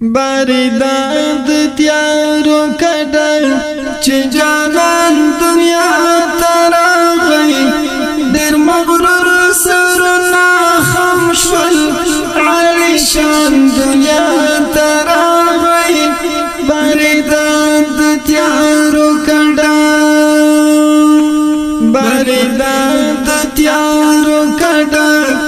باری داد تیارو کډه چې جانان دنیا تراغی ډیر مغرور سر نا خم شول علی شان دنیا تراغی باری داد تیارو کډه باری داد تیارو